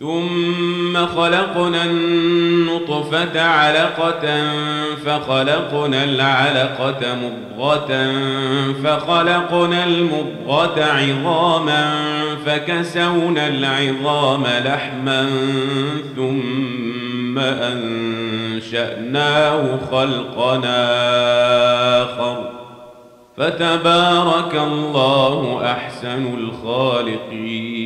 ثم خلقنا النطفة علقة فخلقنا العلقة مضغة فخلقنا المضغة عظاما فكسونا العظام لحما ثم أنشأناه خلقنا آخر. فتبارك الله أحسن الخالقين.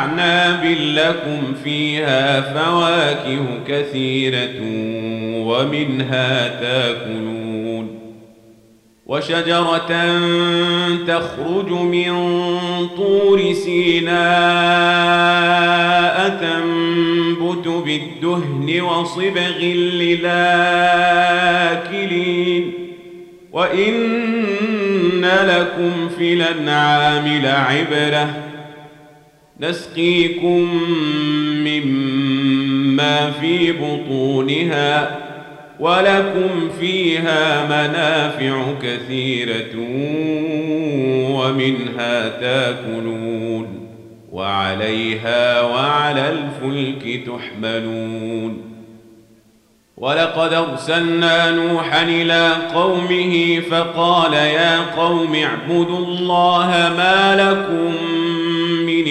وأعناب لكم فيها فواكه كثيرة ومنها تاكلون وشجرة تخرج من طور سيناء تنبت بالدهن وصبغ للآكلين وإن لكم في الأنعام لعبرة نسقيكم مما في بطونها ولكم فيها منافع كثيرة ومنها تاكلون وعليها وعلى الفلك تحملون ولقد أرسلنا نوحا إلى قومه فقال يا قوم اعبدوا الله ما لكم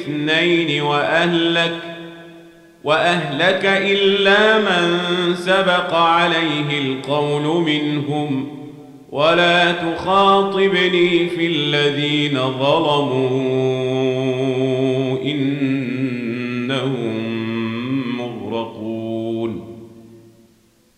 اثنين وأهلك وأهلك إلا من سبق عليه القول منهم. ولا تخاطبني في الذين ظلموا.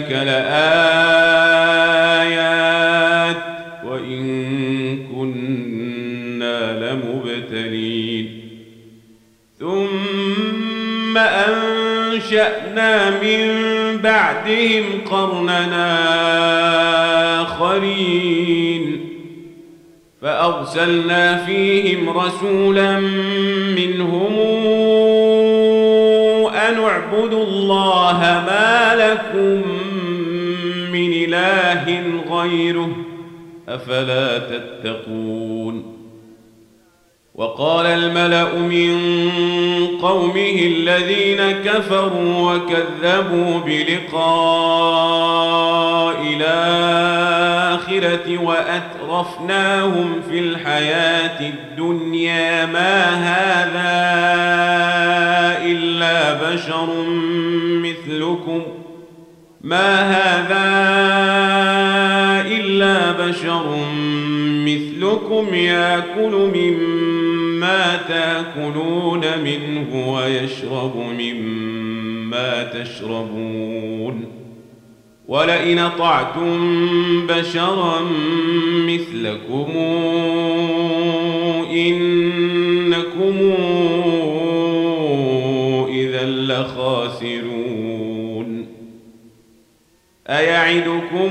ذلك لآيات ثم أنشأنا من بعدهم قرننا آخرين فأرسلنا فيهم رسولا منهم أن اعبدوا الله ما لكم من إله غيره أفلا تتقون وقال الملأ من قومه الذين كفروا وكذبوا بلقاء الآخرة وأترفناهم في الحياة الدنيا ما هذا إلا بشر مثلكم ما هذا إلا بشر مثلكم ياكل مما مما تاكلون منه ويشرب مما تشربون ولئن طعتم بشرا مثلكم انكم اذا لخاسرون ايعدكم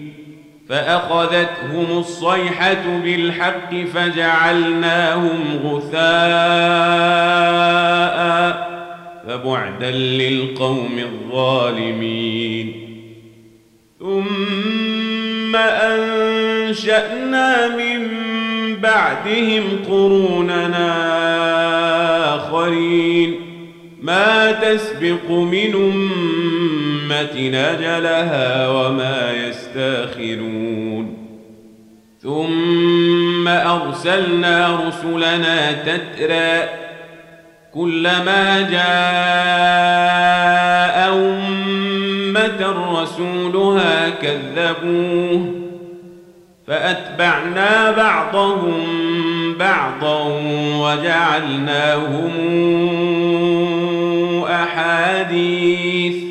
فأخذتهم الصيحة بالحق فجعلناهم غثاء فبعدا للقوم الظالمين. ثم أنشأنا من بعدهم قروننا آخرين. ما تسبق من أمة نجلها وما يستاخرون ثم أرسلنا رسلنا تترى كلما جاء أمة رسولها كذبوه فأتبعنا بعضهم بعضا وجعلناهم أحاديث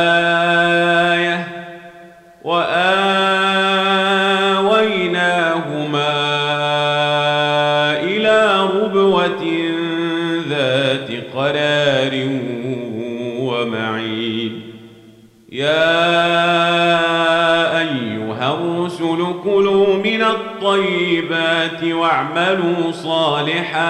آية وآويناهما إلى ربوة ذات قرار ومعين يا أيها الرسل كلوا من الطيبات واعملوا صالحا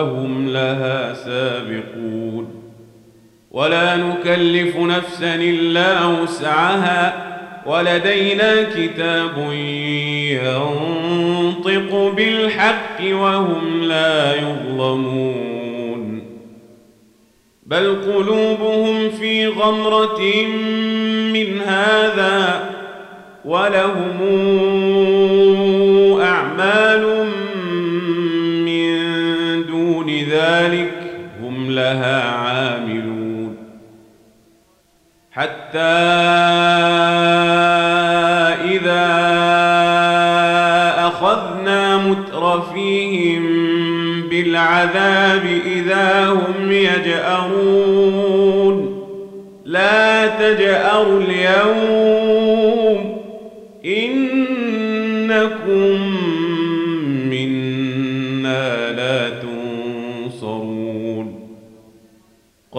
وهم لها سابقون. ولا نكلف نفسا إلا وسعها. ولدينا كتاب ينطق بالحق وهم لا يظلمون. بل قلوبهم في غمرة من هذا ولهم إذا أخذنا مترفيهم بالعذاب إذا هم يجأرون. لا تجأروا اليوم. إنكم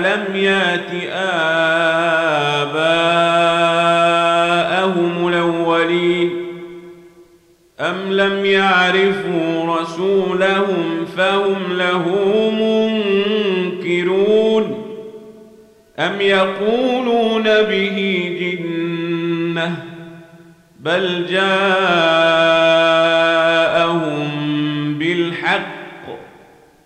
لم يات آباءهم الأولين أم لم يعرفوا رسولهم فهم له منكرون أم يقولون به جنة بل جاءوا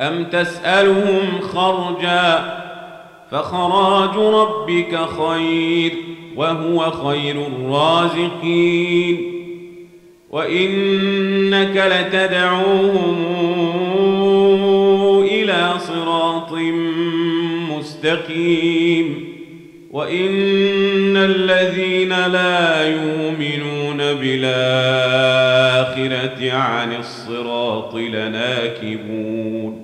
أم تسألهم خرجا فخراج ربك خير وهو خير الرازقين وإنك لتدعوهم إلى صراط مستقيم وإن الذين لا يؤمنون بالآخرة عن الصراط لناكبون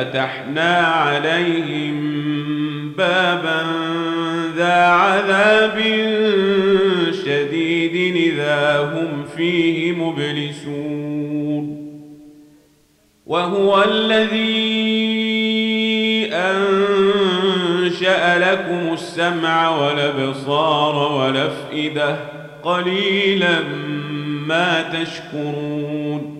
إذا فتحنا عليهم بابا ذا عذاب شديد إذا هم فيه مبلسون. وهو الذي أنشأ لكم السمع والأبصار والأفئدة قليلا ما تشكرون.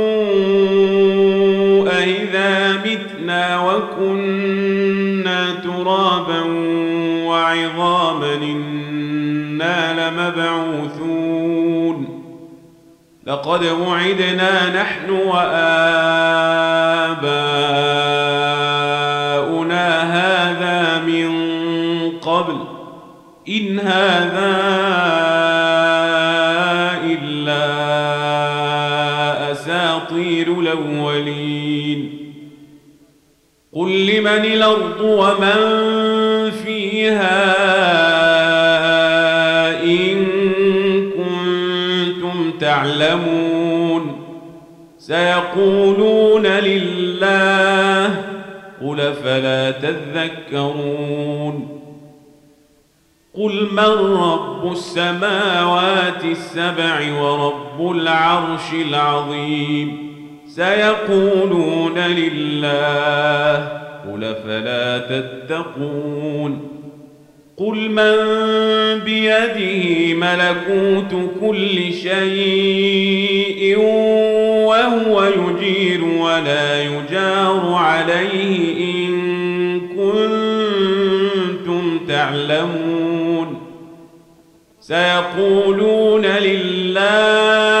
وكنا ترابا وعظاما إنا لمبعوثون. لقد وعدنا نحن وآباؤنا هذا من قبل. إن هذا إلا أساطير الأولين. قل لمن الأرض ومن فيها إن كنتم تعلمون سيقولون لله قل فلا تذكرون قل من رب السماوات السبع ورب العرش العظيم سيقولون لله قل فلا تتقون قل من بيده ملكوت كل شيء وهو يجير ولا يجار عليه إن كنتم تعلمون سيقولون لله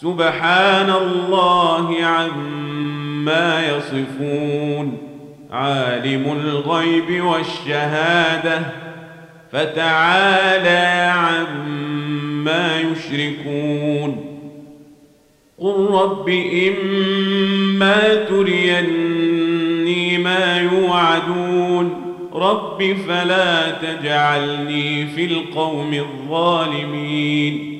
سبحان الله عما يصفون. عالم الغيب والشهادة فتعالى عما يشركون. قل رب إما تريني ما يوعدون. رب فلا تجعلني في القوم الظالمين.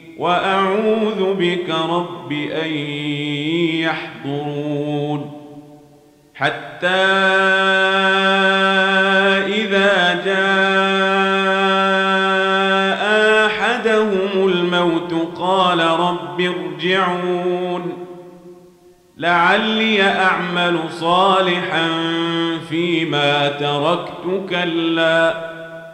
وأعوذ بك رب أن يحضرون. حتى إذا جاء أحدهم الموت قال رب ارجعون. لعلي أعمل صالحا فيما تركت كلا.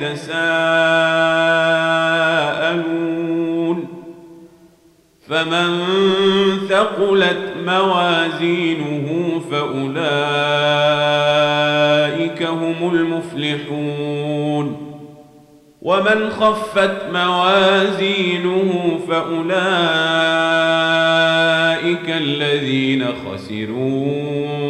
يتساءلون فمن ثقلت موازينه فأولئك هم المفلحون ومن خفت موازينه فأولئك الذين خسروا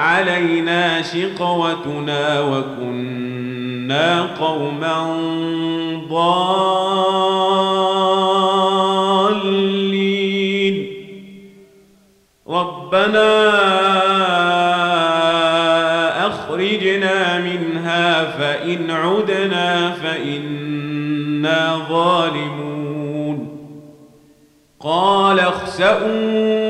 علينا شقوتنا وكنا قوما ضالين. ربنا أخرجنا منها فإن عدنا فإنا ظالمون. قال اخسأوا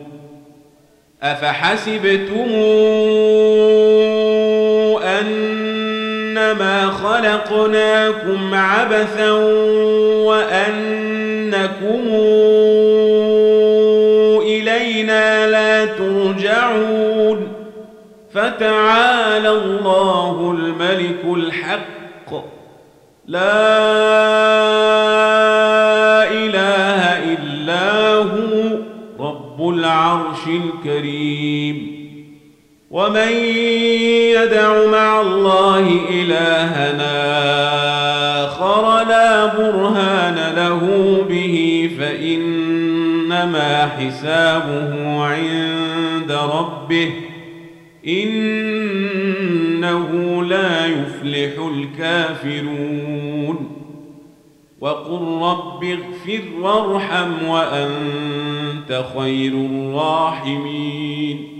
أفحسبتم أنما خلقناكم عبثا وأنكم إلينا لا ترجعون فتعالى الله الملك الحق. لا إله العرش الكريم. ومن يدع مع الله إلهنا آخر لا برهان له به فإنما حسابه عند ربه. إنه لا يفلح الكافرون. وقل رب اغفر وارحم وأنت خير الراحمين.